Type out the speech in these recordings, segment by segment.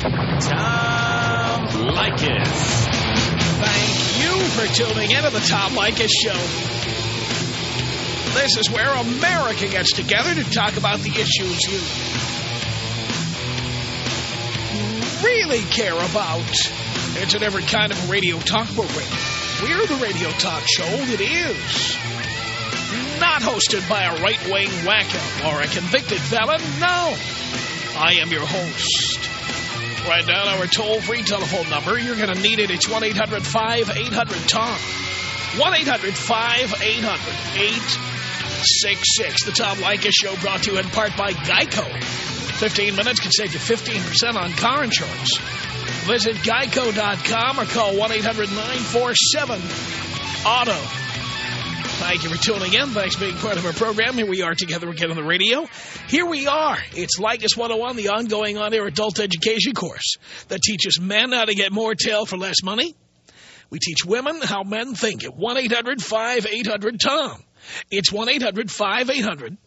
Tom Leykis. Thank you for tuning in to the Tom Leykis Show. This is where America gets together to talk about the issues you really care about. It's a different kind of radio talk program. We're the radio talk show that is not hosted by a right-wing wacko or a convicted felon. No. I am your host. Write down our toll-free telephone number. You're going to need it. It's 1-800-5800-TOM. 1-800-5800-866. The Tom Leykis Show brought to you in part by Geico. 15 minutes can save you 15% on car insurance. Visit geico.com or call 1-800-947-AUTO. Thank you for tuning in. Thanks for being part of our program. Here we are together again on the radio. Here we are. It's Leykis 101, the ongoing on-air adult education course that teaches men how to get more tail for less money. We teach women how men think at 1-800-5800-TOM. It's 1-800-5800-866.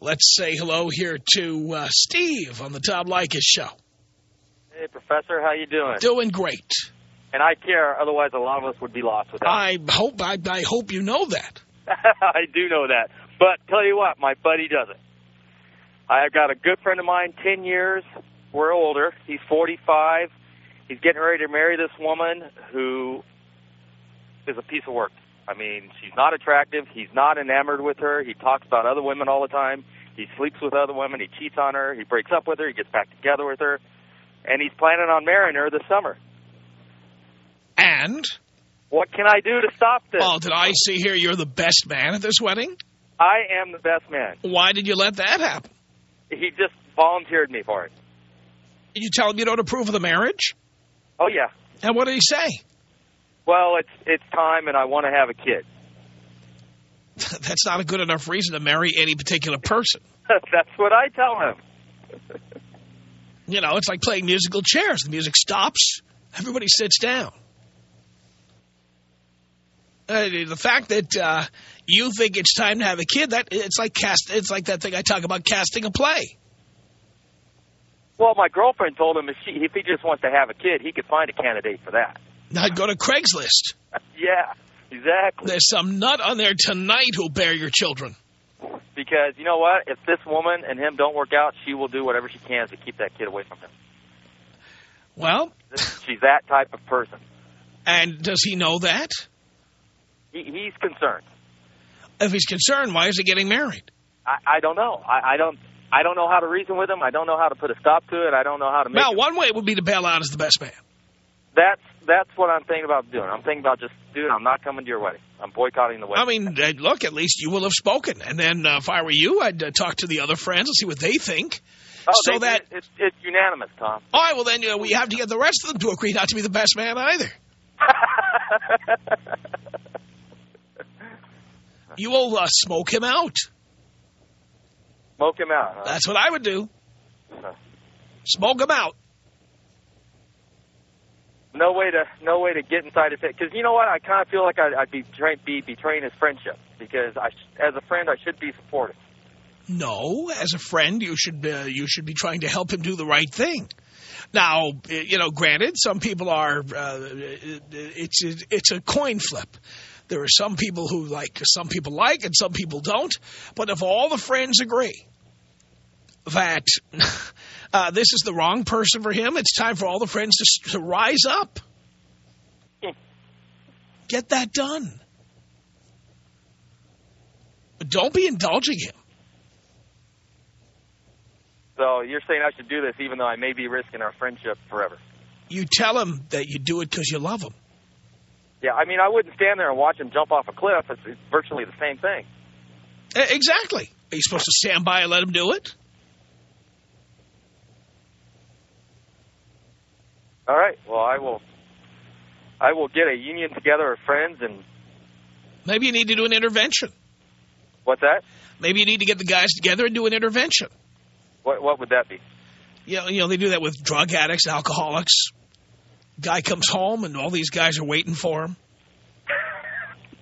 Let's say hello here to uh, Steve on the Tom Leykis show. Hey, Professor, how you doing? Doing great. And I care, otherwise a lot of us would be lost without I hope I, I hope you know that. I do know that. But tell you what, my buddy doesn't. I've got a good friend of mine, 10 years. We're older. He's 45. He's getting ready to marry this woman who is a piece of work. I mean, she's not attractive. He's not enamored with her. He talks about other women all the time. He sleeps with other women. He cheats on her. He breaks up with her. He gets back together with her. And he's planning on marrying her this summer. And? What can I do to stop this? Oh, did I see here you're the best man at this wedding? I am the best man. Why did you let that happen? He just volunteered me for it. Did you tell him you don't approve of the marriage? Oh, yeah. And what did he say? Well, it's it's time and I want to have a kid. That's not a good enough reason to marry any particular person. That's what I tell him. you know, it's like playing musical chairs. The music stops, everybody sits down. Uh, the fact that uh, you think it's time to have a kid, that it's like cast. It's like that thing I talk about casting a play. Well, my girlfriend told him if, she, if he just wants to have a kid, he could find a candidate for that. I'd go to Craigslist. yeah, exactly. There's some nut on there tonight who'll bear your children. Because, you know what? If this woman and him don't work out, she will do whatever she can to keep that kid away from him. Well... She's that type of person. And does he know that? He, he's concerned. If he's concerned, why is he getting married? I, I don't know. I, I don't... I don't know how to reason with him. I don't know how to put a stop to it. I don't know how to make Now, it. one way would be to bail out as the best man. That's that's what I'm thinking about doing. I'm thinking about just, dude, I'm not coming to your wedding. I'm boycotting the wedding. I mean, look, at least you will have spoken. And then uh, if I were you, I'd uh, talk to the other friends and see what they think. oh, so they, that... It's, it's unanimous, Tom. All right, well, then you know, we have to get the rest of them to agree not to be the best man either. you will uh, smoke him out. Smoke him out. Huh? That's what I would do. Smoke him out. No way to no way to get inside his head. Because you know what? I kind of feel like I'd, I'd be, betray, be betraying his friendship. Because I, as a friend, I should be supportive. No, as a friend, you should uh, you should be trying to help him do the right thing. Now, you know, granted, some people are uh, it's it's a coin flip. There are some people who like some people like and some people don't. But if all the friends agree that uh, this is the wrong person for him, it's time for all the friends to, to rise up. Get that done. But don't be indulging him. So you're saying I should do this even though I may be risking our friendship forever? You tell him that you do it because you love him. Yeah, I mean, I wouldn't stand there and watch him jump off a cliff. It's, it's virtually the same thing. Exactly. Are you supposed to stand by and let him do it? All right. Well, I will. I will get a union together of friends and. Maybe you need to do an intervention. What's that? Maybe you need to get the guys together and do an intervention. What What would that be? You know, you know, they do that with drug addicts, alcoholics. Guy comes home and all these guys are waiting for him.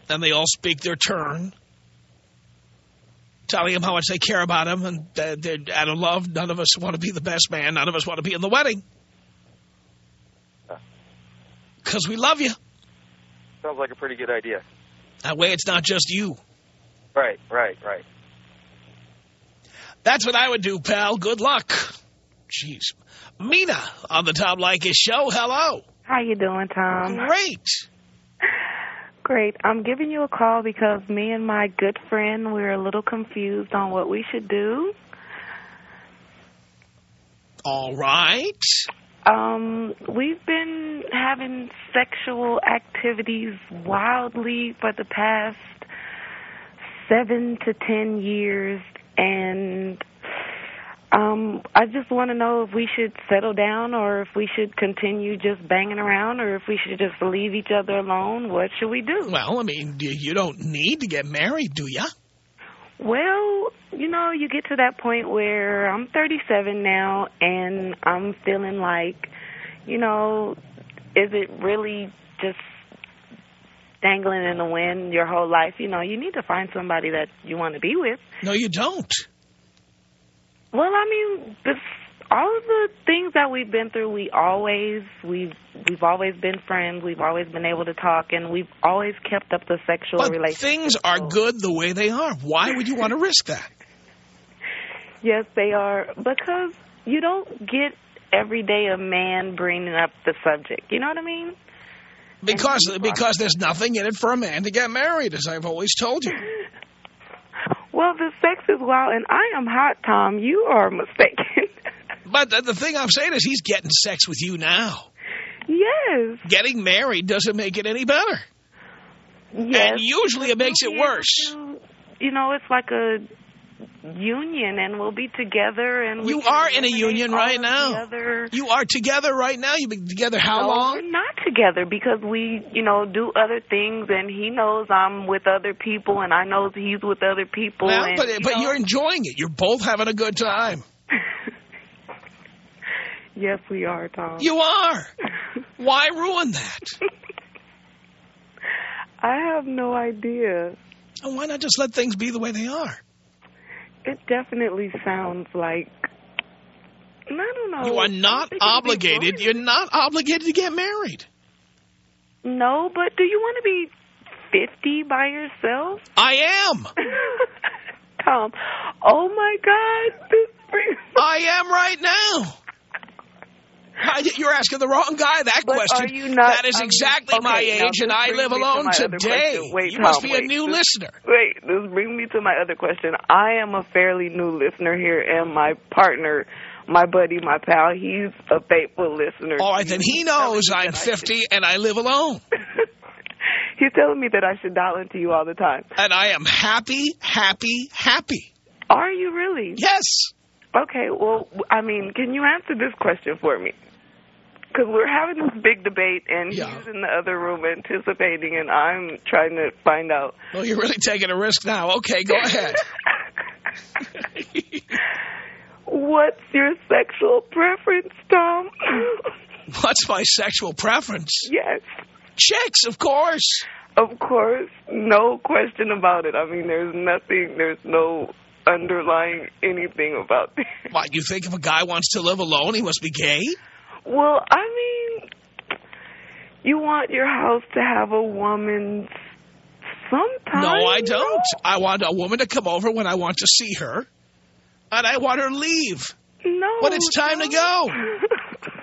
and they all speak their turn. telling him how much they care about him and they're out of love. None of us want to be the best man. None of us want to be in the wedding. Because we love you. Sounds like a pretty good idea. That way it's not just you. Right, right, right. That's what I would do, pal. Good luck. Jeez. Mina on the Tom Leykis show. Hello. How you doing, Tom? Great. Great. I'm giving you a call because me and my good friend, we're a little confused on what we should do. All right. Um, we've been having sexual activities wildly for the past seven to ten years, and um, I just want to know if we should settle down or if we should continue just banging around or if we should just leave each other alone. What should we do? Well, I mean, you you don't need to get married, do you? Well, you know, you get to that point where I'm 37 now and I'm feeling like, you know, is it really just dangling in the wind your whole life? You know, you need to find somebody that you want to be with. No, you don't. Well, I mean, this, all of the things that we've been through, we always we've we've always been friends. We've always been able to talk, and we've always kept up the sexual But relationship. things are good the way they are. Why would you want to risk that? Yes, they are because you don't get every day a man bringing up the subject. You know what I mean? Because because there's nothing in it for a man to get married, as I've always told you. Well, the sex is wild, and I am hot, Tom. You are mistaken. But the, the thing I'm saying is he's getting sex with you now. yes. Getting married doesn't make it any better. Yes. And usually it makes it We'll be able worse. to- You know, it's like a union, and we'll be together. And You are in a union right now. You are together right now. You've been together how no, long? We're not together because we, you know, do other things, and he knows I'm with other people, and I know he's with other people. Well, and, but, you but know- you're enjoying it. You're both having a good time. yes, we are, Tom. You are. Why ruin that? I have no idea. And why not just let things be the way they are? It definitely sounds like. I don't know. You are not think it'd be obligated. You're not obligated to get married. No, but do you want to be 50 by yourself? I am. Tom, oh my God. I am right now. I- You're asking the wrong guy that But question. are you not- that is exactly okay, my age, and I live me to alone today. Wait, you must Tom, be a new This- listener. Wait, this brings me to my other question. I am a fairly new listener here, and my partner, my buddy, my pal, he's a faithful listener. All right, then he knows I'm that I 50 and I live alone. he's telling me that I should dial into you all the time. And I am happy, happy, happy. Are you really? Yes. Okay, well, I mean, can you answer this question for me? Because we're having this big debate, and Yeah. he's in the other room anticipating, and I'm trying to find out. Well, you're really taking a risk now. Okay, go ahead. What's your sexual preference, Tom? What's my sexual preference? yes, Chicks, of course. of course, no question about it. I mean, there's nothing, there's no underlying anything about this. What, you think if a guy wants to live alone, he must be gay? Well, I mean, you want your house to have a woman sometime. No, I don't. I want a woman to come over when I want to see her, and I want her to leave. No. When it's time to go.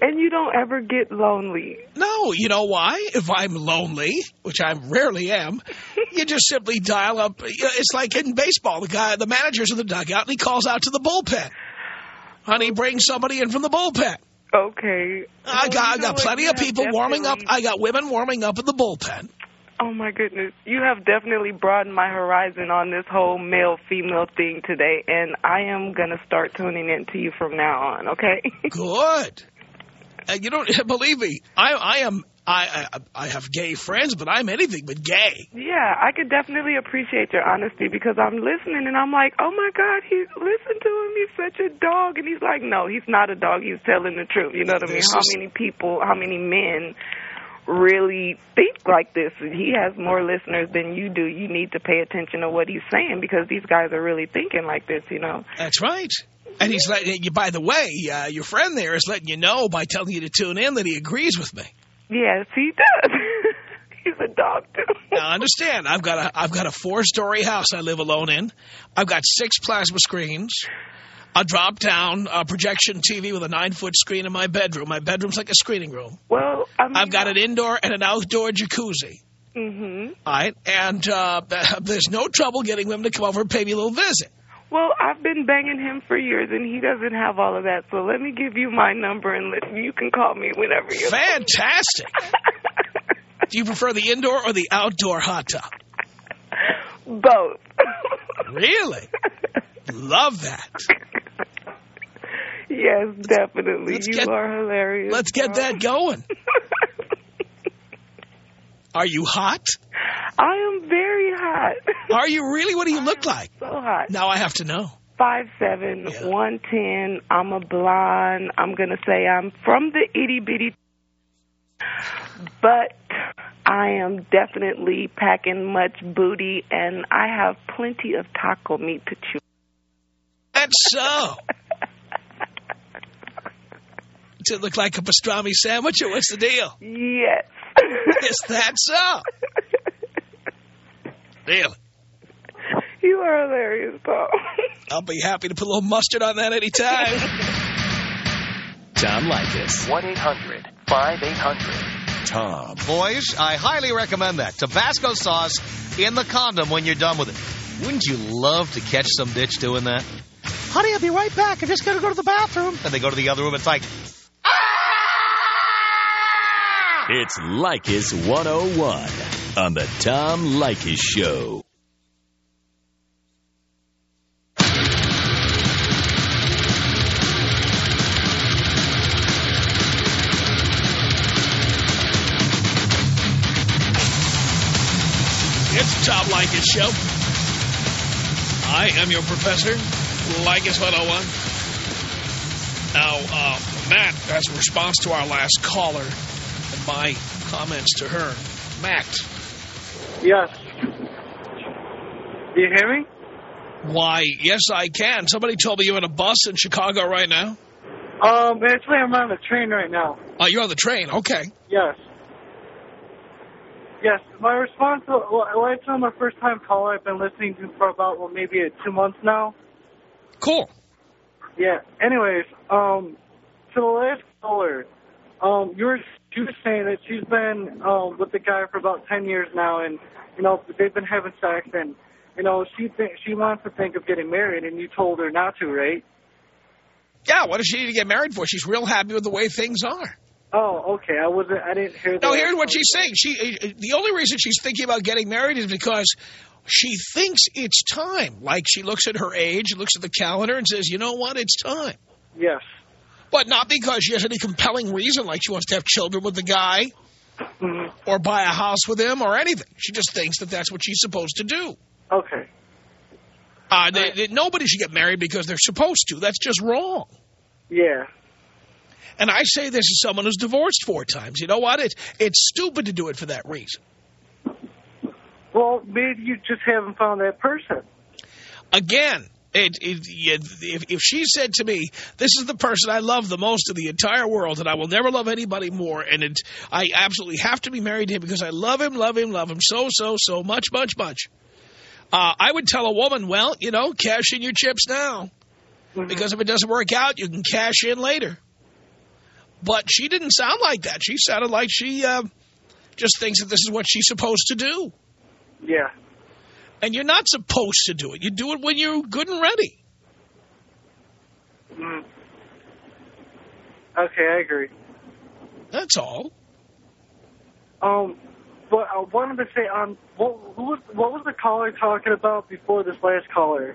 and you don't ever get lonely. No, you know why? If I'm lonely, which I rarely am, you just simply dial up. It's like in baseball, the guy, the manager's in the dugout, and he calls out to the bullpen. And he brings somebody in from the bullpen. Okay. I Well, got, I got plenty of people warming up. I got women warming up in the bullpen. Oh, my goodness. You have definitely broadened my horizon on this whole male-female thing today, and I am going to start tuning in to you from now on, okay? Good. And you don't believe me. I, I am. I, I I have gay friends, but I'm anything but gay. yeah, I could definitely appreciate your honesty because I'm listening and I'm like, oh, my God, he listen to him. He's such a dog. And he's like, no, he's not a dog. He's telling the truth. You know what I mean? This How many people, how many men really think like this. He has more listeners than you do. You need to pay attention to what he's saying because these guys are really thinking like this, you know. That's right. And he's letting you, by the way, uh, your friend there is letting you know by telling you to tune in that he agrees with me. Yes, he does. he's a doctor. Now, understand, I've got a I've got a four-story house I live alone in. I've got six plasma screens, a drop-down uh, projection TV with a nine-foot screen in my bedroom. My bedroom's like a screening room. Well, I mean, I've got an indoor and an outdoor jacuzzi. Mm-hmm. All right, and uh, there's no trouble getting women to come over and pay me a little visit. Well, I've been banging him for years, and he doesn't have all of that. So let me give you my number, and let, you can call me whenever you're. Fantastic. Do you prefer the indoor or the outdoor hot tub? Both. Really? Love that. Yes, definitely. Let's you get- are hilarious. Let's get that going. Are you hot? I am very hot. Are you really? What do you look like? so hot. Now I have to know. Five seven, Yeah. one ten. I'm a blonde. I'm gonna say I'm from the itty bitty, but I am definitely packing much booty, and I have plenty of taco meat to chew. That's so. Does it look like a pastrami sandwich or what's the deal? Yes. Is that so? Really? you are hilarious, Paul. I'll be happy to put a little mustard on that anytime. Tom Leykis. 1-800-5800. Tom. Boys, I highly recommend that. Tabasco sauce in the condom when you're done with it. Wouldn't you love to catch some bitch doing that? Honey, I'll be right back. I'm just going to go to the bathroom. And they go to the other room. It's like, It's Leykis 101 on the Tom Leykis Show. It's Tom Leykis Show. I am your professor, Leykis 101. Now, uh, Matt, as a response to our last caller my comments to her, Matt, Yes. Do you hear me? why, yes, I can. Somebody told me you're in a bus in Chicago right now. Um, actually, I'm on the train right now. Oh, you're on the train. Okay. Yes. Yes, my response, well, I tell my first time caller I've been listening to for about, well, maybe two months now. Cool. Yeah, anyways, um, to the last caller, um, you were, she was saying that she's been, um, with the guy for about 10 years now, and, you know, they've been having sex, and, you know, she th- she wants to think of getting married, and you told her not to, right? Yeah, what does she need to get married for? She's real happy with the way things are. Oh, okay, I wasn't, I didn't hear that. No, here's what she's saying. She, uh, the only reason she's thinking about getting married is because she thinks it's time. Like she looks at her age, looks at the calendar, and says, "You know what? It's time." Yes. But not because she has any compelling reason, like she wants to have children with the guy or buy a house with him or anything. She just thinks that that's what she's supposed to do. Okay. Uh, they, they- nobody should get married because they're supposed to. That's just wrong. Yeah. And I say this as someone who's divorced four times. You know what? It, it's stupid to do it for that reason. Well, maybe you just haven't found that person. Again, it, it, if, if she said to me, this is the person I love the most in the entire world and I will never love anybody more and it, I absolutely have to be married to him because I love him, love him, love him so, so, so much, much, much. Uh, I would tell a woman, well, you know, cash in your chips now. Because if it doesn't work out, you can cash in later. But she didn't sound like that. She sounded like she uh, just thinks that this is what she's supposed to do. Yeah. And you're not supposed to do it. You do it when you're good and ready. Mm. Okay, I agree. That's all. Um, but I wanted to say, um, what, who was, what was the caller talking about before this last caller?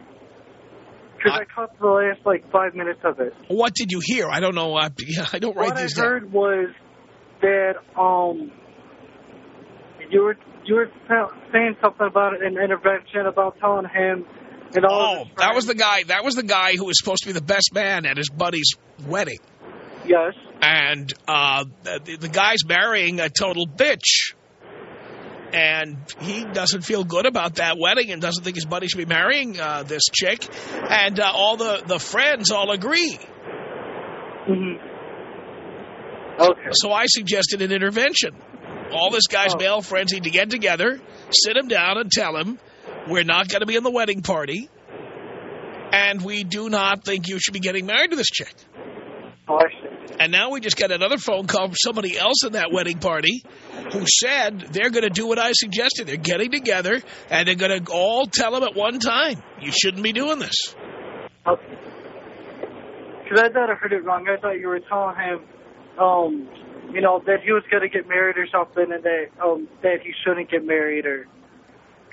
Because I- I caught the last, like, five minutes of it. What did you hear? I don't know. I, I don't write what I these down. heard was that, um, you were, you were saying something about an intervention, about telling him and all Oh, that was the guy. That was the guy who was supposed to be the best man at his buddy's wedding. Yes. And uh, the, the guy's marrying a total bitch. And he doesn't feel good about that wedding and doesn't think his buddy should be marrying uh, this chick. And uh, all the, the friends all agree. hmm Okay. So I suggested an intervention. All this guy's Oh. male friends need to get together, sit him down and tell him, we're not going to be in the wedding party, and we do not think you should be getting married to this chick. Oh, And now we just got another phone call from somebody else in that wedding party who said they're going to do what I suggested. They're getting together, and they're going to all tell him at one time, you shouldn't be doing this. Okay. Because I thought I heard it wrong. I thought you were telling him, um, you know, that he was going to get married or something, and that um, that he shouldn't get married, or.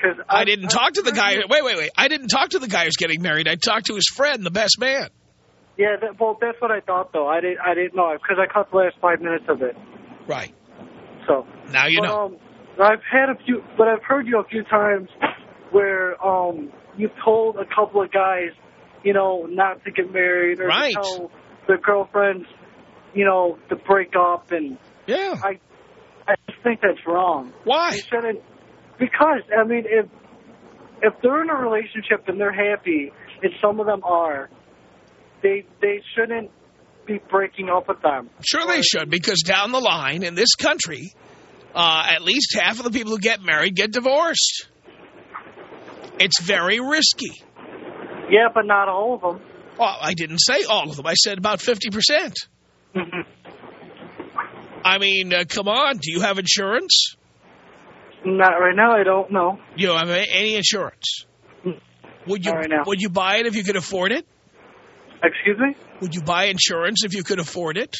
Cause I didn't talk to the guy. Wait, wait, wait. I didn't talk to the guy who's getting married. I talked to his friend, the best man. Yeah, that, well, that's what I thought, though. I didn't, I didn't know because I caught the last five minutes of it. Right. So. Now you but, know. Um, I've had a few, but I've heard you a few times where um you've told a couple of guys, you know, not to get married or Right. to tell their girlfriends, you know, to break up, and Yeah. I, I just think that's wrong. Why? They shouldn't, because I mean, if if they're in a relationship and they're happy, and some of them are, they they shouldn't be breaking up with them. Sure they should, because down the line in this country, uh, at least half of the people who get married get divorced. It's very risky. Yeah, but not all of them. Well, I didn't say all of them. I said about 50%. I mean, uh, come on. Do you have insurance? Not right now. I don't know. You don't have any insurance. Would you Not right now. would you buy it if you could afford it? Excuse me. Would you buy insurance if you could afford it?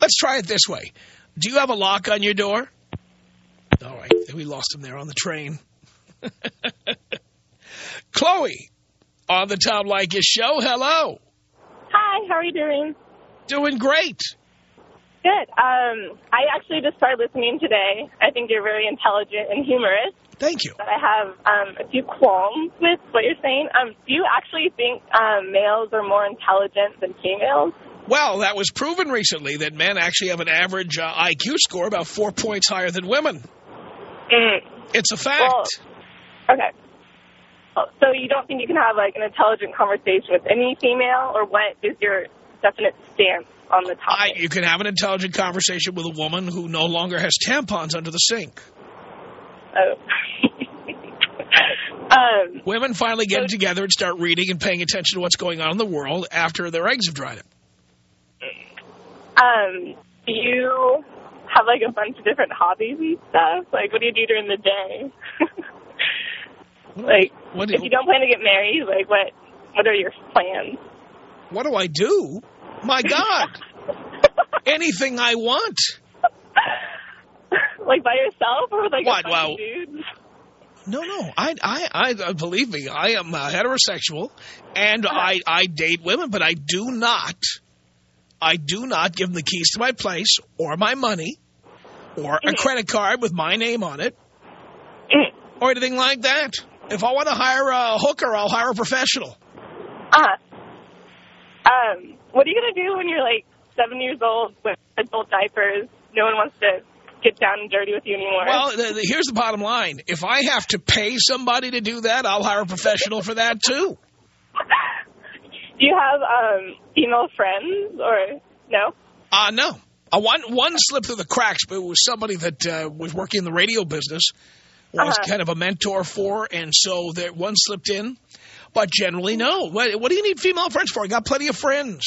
Let's try it this way. Do you have a lock on your door? All right. We lost him there on the train. Chloe, on the Tom Leykis show. Hello. Hi, how are you doing? Doing great. Good. Um, I actually just started listening today. I think you're very intelligent and humorous, Thank you. but I have um, a few qualms with what you're saying. Um, do you actually think um, males are more intelligent than females? Well, that was proven recently that men actually have an average uh, IQ score about four points higher than women. Mm. It's a fact. Well, okay. So you don't think you can have like an intelligent conversation with any female, or what is your definite stance on the I, topic? you can have an intelligent conversation with a woman who no longer has tampons under the sink. Oh. um, Women finally get together and start reading and paying attention to what's going on in the world after their eggs have dried up. Um, do you have like a bunch of different hobbies and stuff? Like, what do you do during the day? like, What do, if you don't plan to get married, like, what what are your plans? what do I do? My God. Anything I want. like by yourself or with like What, a well- dudes? No, no. I, I, I, believe me, I am uh, heterosexual, and I, I date women, but I do not, I do not give them the keys to my place or my money or a credit card with my name on it or anything like that. If I want to hire a hooker, I'll hire a professional. Uh-huh. Um, what are you gonna do when you're like seven years old with adult diapers? No one wants to get down and dirty with you anymore. Well, the, the, here's the bottom line. If I have to pay somebody to do that, I'll hire a professional for that, too. do you have um female friends or no? Uh, no. Uh, one, one slipped through the cracks, but it was somebody that uh, was working in the radio business, was Uh-huh. kind of a mentor for, and so that one slipped in. But generally, no. What, what do you need female friends for? I got plenty of friends.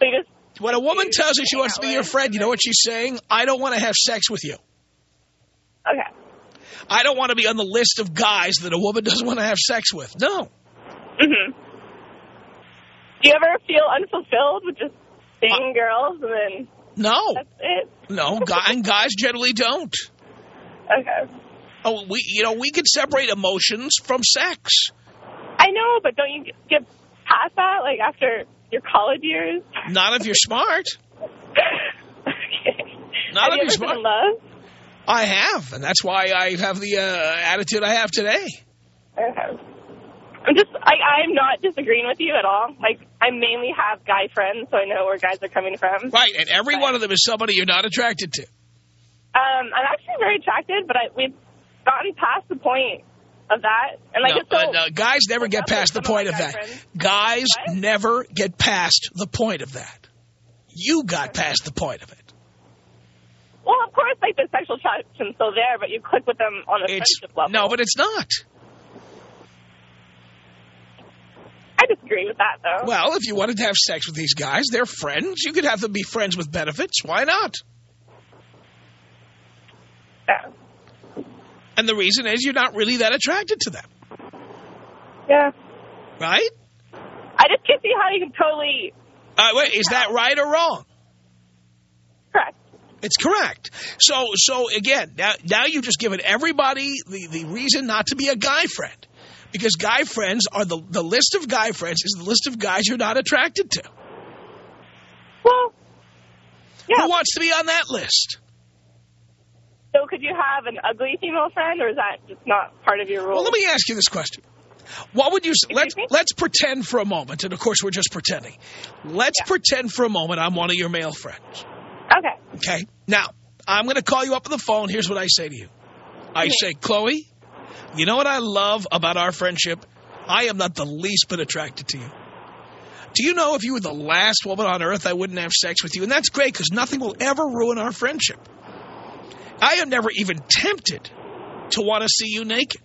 So just When a woman tells you she wants to be your friend, you know what she's saying? I don't want to have sex with you. okay. I don't want to be on the list of guys that a woman doesn't want to have sex with. No. Mhm. Do you ever feel unfulfilled with just Uh, seeing girls and then No. that's it? No. Guy, and guys generally don't. Okay. Oh, we, you know, we can separate emotions from sex. I know, but don't you get past that like after your college years? Not if you're smart. okay. Not have if you you're smart. been in love? I have, and that's why I have the uh, attitude I have today. Okay. I'm just, I, I'm not disagreeing with you at all. Like, I mainly have guy friends, so I know where guys are coming from. Right, and every But- one of them is somebody you're not attracted to. Um, I'm actually very attracted, but I, we've gotten past the point of that. And I No, don't... uh, no, guys never get past the point of that. friends- Guys What? never get past the point of that. You got past the point of it. Well, of course, like, the sexual attraction's still there, but you click with them on a It's friendship level. no, but it's not. I disagree with that, though. Well, if you wanted to have sex with these guys, they're friends. You could have them be friends with benefits. Why not? And the reason is you're not really that attracted to them, Yeah. right? I just can't see how you can totally... Uh, wait, is that right or wrong? Correct. It's correct. So, so again, now, now you've just given everybody the, the reason not to be a guy friend. Because guy friends are the, the list of guy friends is the list of guys you're not attracted to. Well, yeah. Who wants to be on that list? So could you have an ugly female friend, or is that just not part of your rules? Well, let me ask you this question. What would you s- let's me? let's pretend for a moment, and of course we're just pretending. Let's Yeah. pretend for a moment I'm one of your male friends. Okay. Okay. Now I'm going to call you up on the phone. Here's what I say to you. I say, Chloe, you know what I love about our friendship? I am not the least bit attracted to you. Do you know if you were the last woman on earth, I wouldn't have sex with you? And that's great because nothing will ever ruin our friendship. I am never even tempted to want to see you naked.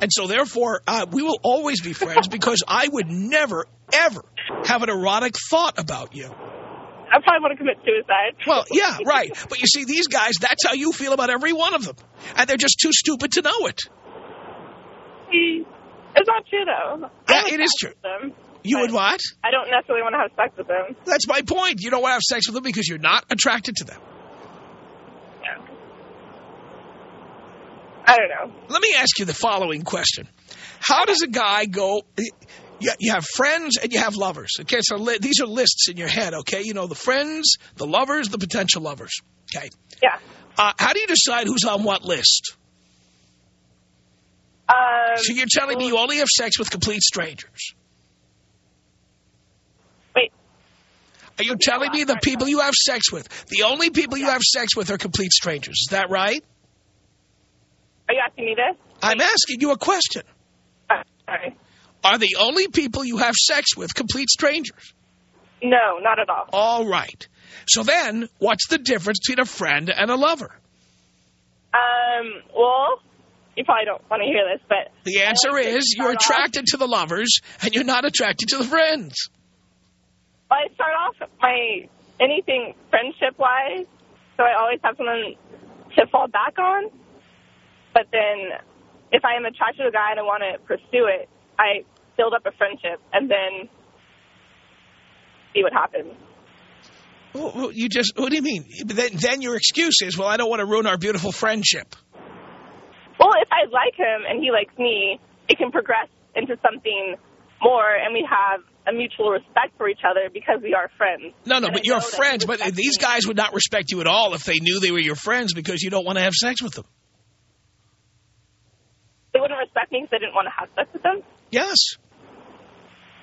And so therefore, uh, we will always be friends because I would never, ever have an erotic thought about you. I probably want to commit suicide. Well, yeah, right. But you see, these guys, that's how you feel about every one of them. And they're just too stupid to know it. It's not true, though. Yeah, it is true. Them, You would what? I don't necessarily want to have sex with them. That's my point. You don't want to have sex with them because you're not attracted to them. I don't know. Let me ask you the following question. How does a guy go... You, you have friends and you have lovers. Okay, so li these are lists in your head, okay? You know, the friends, the lovers, the potential lovers. Okay. Yeah. Uh, how do you decide who's on what list? Um, So you're telling me you only have sex with complete strangers. wait. Are you telling me the people you have sex with, the only people you have sex with are complete strangers? Is that right? Are you asking me this? I'm asking you a question. Uh, sorry. Are the only people you have sex with complete strangers? No, not at all. All right. So then, what's the difference between a friend and a lover? Um, well, you probably don't want to hear this, but The answer like is you're start off- attracted to the lovers and you're not attracted to the friends. Well, I start off my anything friendship wise, so I always have someone to fall back on. But then, if I am attracted to a guy and I want to pursue it, I build up a friendship and then see what happens. Well, You just, what do you mean? Then, then your excuse is, well, I don't want to ruin our beautiful friendship. Well, if I like him and he likes me, it can progress into something more, and we have a mutual respect for each other because we are friends. No, no, And but I you're know that he friends. But these guys would not respect you at all if they knew they were your friends because you don't want to have sex with them. They wouldn't respect me because I didn't want to have sex with them. Yes,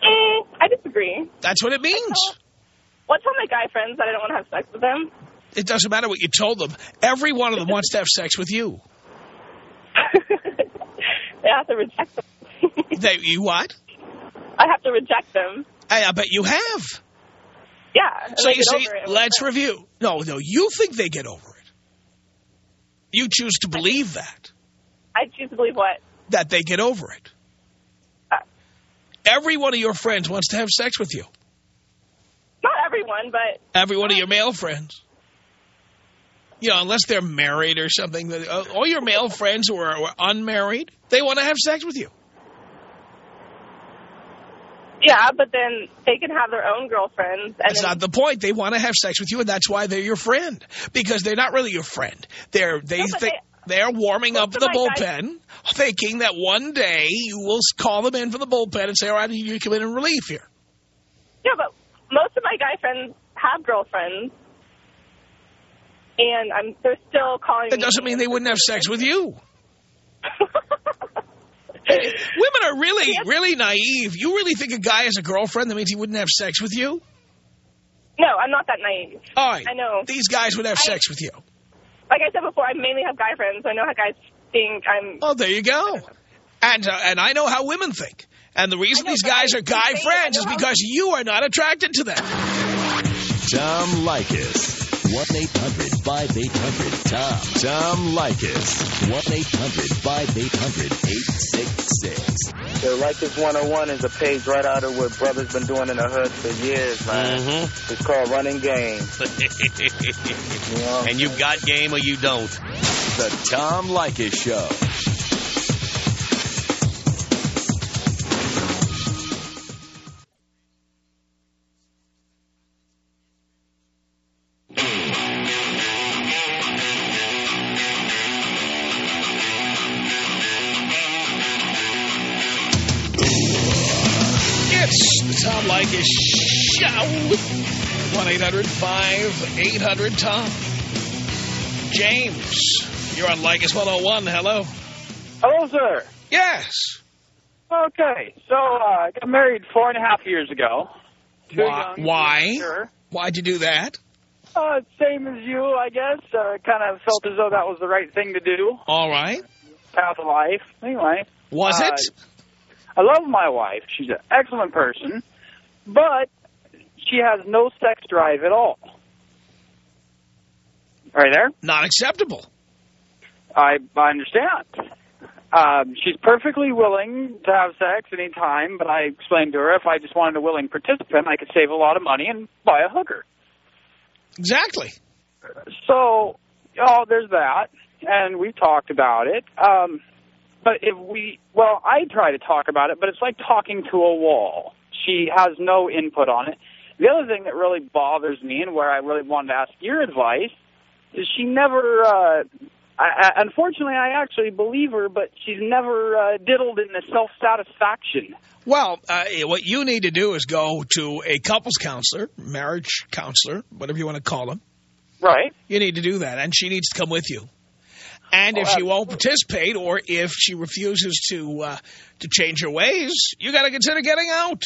Mm, I disagree. that's what it means. Well, I tell my guy friends that I don't want to have sex with them. It doesn't matter what you told them. Every one of them wants to have sex with you. they have to reject them. They, you what? I have to reject them. I, I bet you have. Yeah. So you see, let's review. No, no, you think they get over it. You choose to believe that, I choose to believe what? that they get over it. Uh, Every one of your friends wants to have sex with you. not everyone, but Every one of your male friends. You know, unless they're married or something. uh, All your male friends who are, who are unmarried, they want to have sex with you. yeah, but then they can have their own girlfriends. And That's not the point. They want to have sex with you, and that's why they're your friend. Because they're not really your friend. They're they No, think they- they're warming up the my guys- bullpen, thinking that one day you will call them in for the bullpen and say, "All right, you come in and relief here." yeah, but most of my guy friends have girlfriends, and I'm they're still calling. That doesn't mean they wouldn't have sex with you. Women are really, really naive. You really think a guy has a girlfriend that means he wouldn't have sex with you? No, I'm not that naive. All right. I know. These guys would have I- sex with you. Like I said before, I mainly have guy friends, so I know how guys think I'm... Oh, there you go. And uh, and I know how women think. And the reason know, these guys I- are guy I'm saying I friends is because you are not attracted to them. Tom Leykis. 1-800-5800-TOM. Tom Leykis. 1-800-5800-866. So like this 101 is a page right out of what brother's been doing in the hood for years, man. Mm-hmm. It's called running game. You know? and you got game or you don't. The Tom Leykis Show. 1-800-5800-TOM. James, you're on Leykis 101. Hello. Hello, sir. Yes. Okay, so uh, I got married four and a half years ago. Too Why? young why? Sure. Why'd you do that? Uh, same as you, I guess. Uh, kind of felt as though that was the right thing to do. All right. Path of life. Anyway, Was Uh, it? I love my wife. She's an excellent person, but she has no sex drive at all. all. Right there? Not acceptable. I, I understand. Um, she's perfectly willing to have sex anytime, but I explained to her if I just wanted a willing participant, I could save a lot of money and buy a hooker. Exactly. So, oh, there's that, and we talked about it. Um, but if we, well, I try to talk about it, but it's like talking to a wall. She has no input on it. The other thing that really bothers me, and where I really wanted to ask your advice, is she never. Uh, I, I, unfortunately, I actually believe her, but she's never uh, diddled in the self-satisfaction. Well, uh, what you need to do is go to a couples counselor, marriage counselor, whatever you want to call them. Right. You need to do that, and she needs to come with you. And if she won't participate, or if she refuses to uh, to change her ways, you got to consider getting out.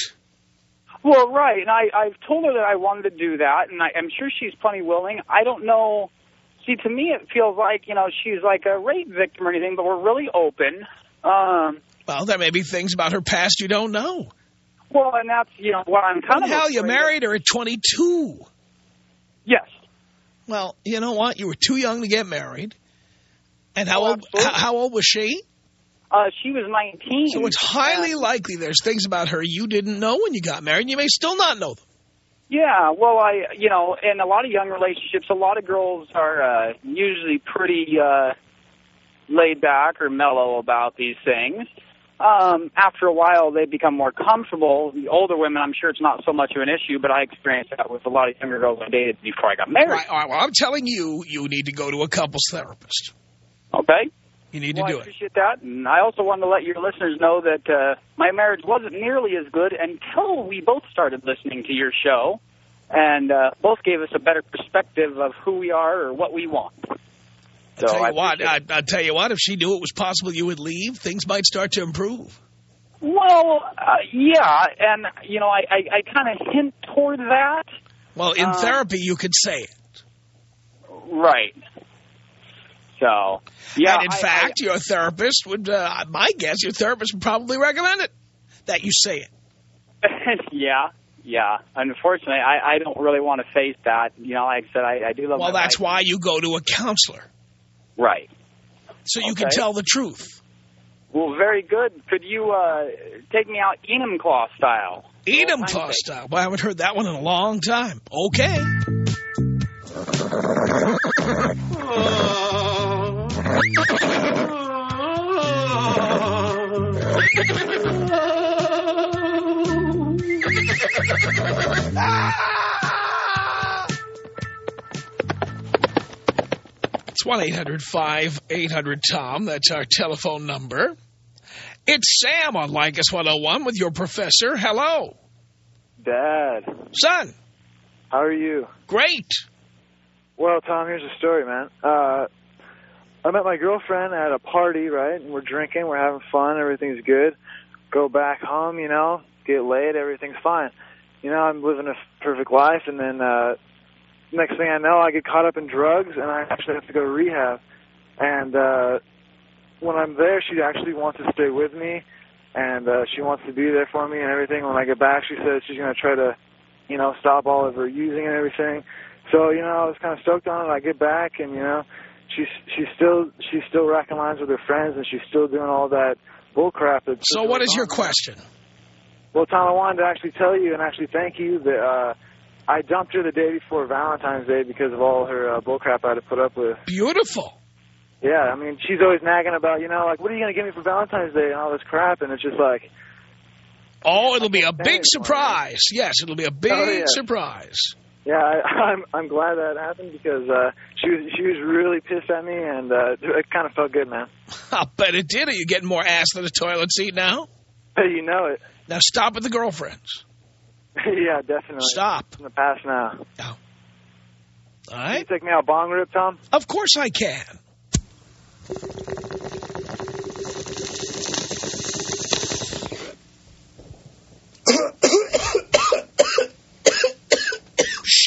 Well, right, and I, I've told her that I wanted to do that, and I, I'm sure she's plenty willing. I don't know. See, to me, it feels like you know she's like a rape victim or anything, but we're really open. Um, Well, there may be things about her past you don't know. well, and that's you know what I'm kind of. Hell, you married her at 22. Yes. Well, you know what? You were too young to get married. And how Oh, old? absolutely. How old was she? Uh, she was 19. So it's highly likely there's things about her you didn't know when you got married. and You may still not know them. Yeah, well, I, you know, in a lot of young relationships, a lot of girls are uh, usually pretty uh, laid back or mellow about these things. Um, after a while, they become more comfortable. The older women, I'm sure it's not so much of an issue, but I experienced that with a lot of younger girls I dated before I got married. Right, all right, well, I'm telling you, you need to go to a couples therapist. Okay? You need well, to do it. I it. appreciate that. And I also wanted to let your listeners know that uh, my marriage wasn't nearly as good until we both started listening to your show and uh, both gave us a better perspective of who we are or what we want. So I'll tell I you what, I, I'll tell you what, if she knew it was possible you would leave, things might start to improve. Well, uh, yeah, and, you know, I, I, I kind of hint toward that. Well, in Uh, therapy, you could say it. Right. So, yeah. and in I- fact, your therapist would, uh, my guess, your therapist would probably recommend it, that you say it. Yeah, yeah. Unfortunately, I, I don't really want to face that. You know, like I said, I, I do love Well, my that's wife. why you go to a counselor, Right. so you can tell the truth. Well, very good. Could you uh, take me out Enumclaw style? Edom Well, Claw style. Well, I haven't heard that one in a long time. Okay. It's 1-800-5800-TOM. That's our telephone number. It's Sam on Leykis 101 with your professor. Hello. Dad, Son, how are you? great. Well, Tom, here's a story, man. Uh, I met my girlfriend at a party, right? And we're drinking, we're having fun, everything's good. Go back home, you know, get laid, everything's fine. You know, I'm living a perfect life, and then uh, next thing I know, I get caught up in drugs, and I actually have to go to rehab. And uh, when I'm there, she actually wants to stay with me, and uh, she wants to be there for me and everything. When I get back, she says she's going to try to, you know, stop all of her using and everything. So you know, I was kind of stoked on it. I get back, and you know, she's she's still she's still racking lines with her friends, and she's still doing all that bull crap. So what is your question? Well, Tom, I wanted to actually tell you and actually thank you that uh, I dumped her the day before Valentine's Day because of all her uh, bull crap I had to put up with. Beautiful. Yeah, I mean, she's always nagging about, you know, like, what are you going to give me for Valentine's Day and all this crap, and it's just like, Oh, it'll be a big surprise. Yes, it'll be a big Oh, yeah. surprise. Yeah, I, I'm I'm glad that happened because uh, she was she was really pissed at me, and uh, it kind of felt good, man. I'll bet it did. Are you getting more ass than a toilet seat now? Hey, you know it. Now stop with the girlfriends. yeah, definitely. Stop. In the past now. All Can you take me out bong rip, Tom? Of course I can.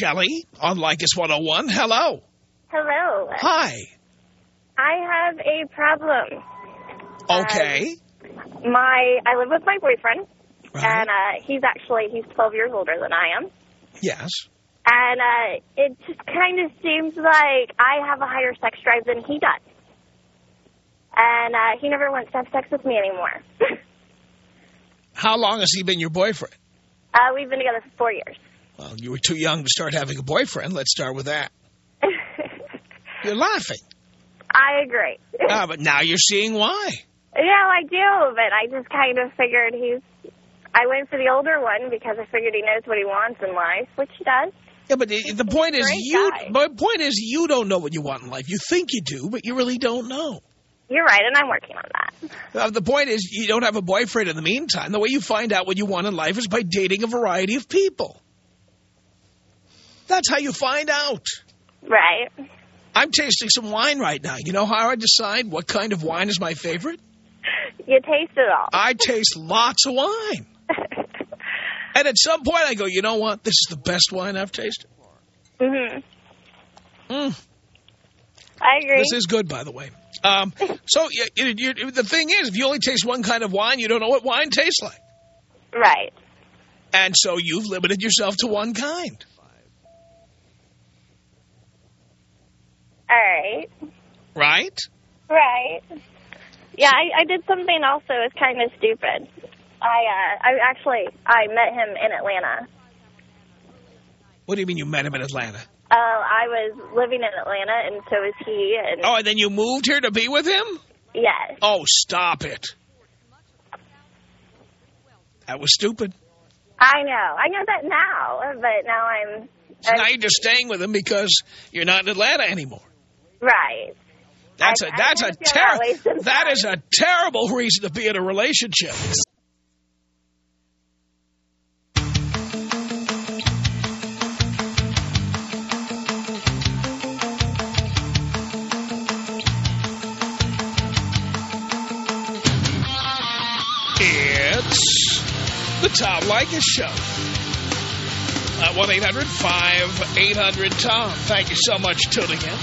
Shelley on Leykis 101. Hello. Hello. Hi. I have a problem. Okay. My I live with my boyfriend, Right. and uh, he's actually he's 12 years older than I am. Yes. And uh, it just kind of seems like I have a higher sex drive than he does. And uh, he never wants to have sex with me anymore. How long has he been your boyfriend? uh, we've been together for four years. Well, you were too young to start having a boyfriend. Let's start with that. You're laughing. I agree. Ah, but now you're seeing why. Yeah, I do, but I just kind of figured he's... I went for the older one because I figured he knows what he wants in life, which he does. Yeah, but the, the point is, you. guy. My point is, you don't know what you want in life. You think you do, but you really don't know. You're right, and I'm working on that. Uh, the point is, you don't have a boyfriend in the meantime. The way you find out what you want in life is by dating a variety of people. That's how you find out. Right. I'm tasting some wine right now. You know how I decide what kind of wine is my favorite? You taste it all. I taste lots of wine. And at some point I go, you know what? This is the best wine I've tasted. Mm-hmm. Mm, I agree. this is good, by the way. Um, so you, you, you, the thing is, if you only taste one kind of wine, you don't know what wine tastes like. Right. And so you've limited yourself to one kind. All right. Right? Right. Yeah, I, I did something also that's kind of stupid. I uh, I actually I met him in Atlanta. What do you mean you met him in Atlanta? Uh, I was living in Atlanta, and so was he. And Oh, and then you moved here to be with him? yes, Oh, stop it. That was stupid. I know. I know that now, but now I'm So now you're just staying with him because you're not in Atlanta anymore. Right. That's I- a that's a kinda feel that way terrible that is a terrible reason to be in a relationship. It's the Tom Leykis Show. Uh, At 1-800-5800-TOM. Thank you so much for tuning in.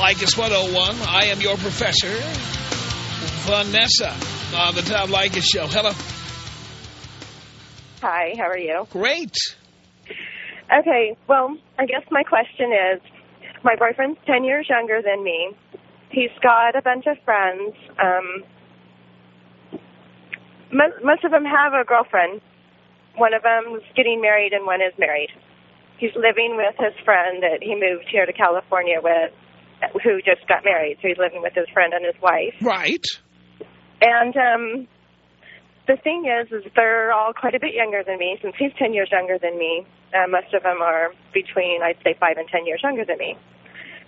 Leykis 101. I am your professor, Vanessa, on the Tom Leykis Show. Hello. Hi, how are you? Great. Okay, well, I guess my question is, my boyfriend's 10 years younger than me. He's got a bunch of friends. Um, most, most of them have a girlfriend. One of them's getting married and one is married. He's living with his friend that he moved here to California with, who just got married. So he's living with his friend and his wife. Right. And um, the thing is, is they're all quite a bit younger than me. Since he's 10 years younger than me, uh, most of them are between, I'd say, 5 and 10 years younger than me.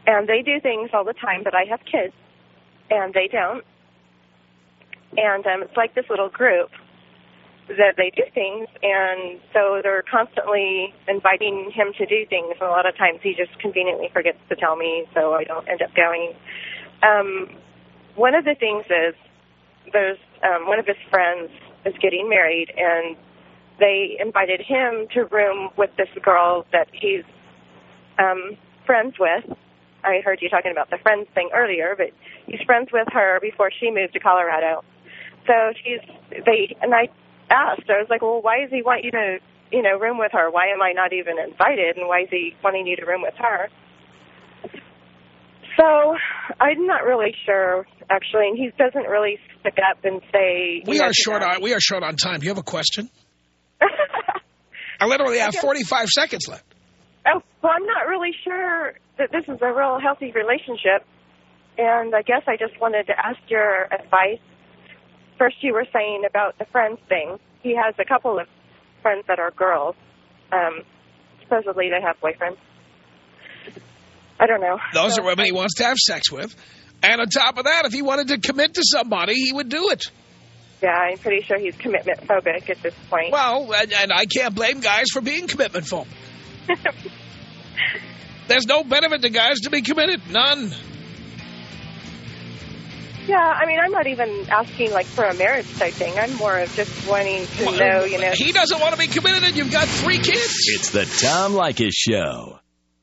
And they do things all the time, but I have kids, and they don't. And um, it's like this little group. That they do things, and so they're constantly inviting him to do things. And a lot of times he just conveniently forgets to tell me, so I don't end up going. Um, one of the things is there's um, one of his friends is getting married, and they invited him to room with this girl that he's um, friends with. I heard you talking about the friends thing earlier, but he's friends with her before she moved to Colorado. So she's they and I asked, I was like, well, why does he want you to, you know, room with her? Why am I not even invited? And why is he wanting you to room with her? So I'm not really sure, actually, and he doesn't really stick up and say. We know, are short on we are short on time. Do you have a question? I literally have 45 seconds left. Oh, well, I'm not really sure that this is a real healthy relationship, and I guess I just wanted to ask your advice. First, you were saying about the friends thing. He has a couple of friends that are girls. Um, supposedly, they have boyfriends. I don't know. Those So- are women he wants to have sex with. And on top of that, if he wanted to commit to somebody, he would do it. Yeah, I'm pretty sure he's commitment phobic at this point. Well, and, and I can't blame guys for being commitment phobic. There's no benefit to guys to be committed. None. Yeah, I mean, I'm not even asking like for a marriage type thing. I'm more of just wanting to know, you know. He doesn't want to be committed and you've got three kids. It's the Tom Leykis Show.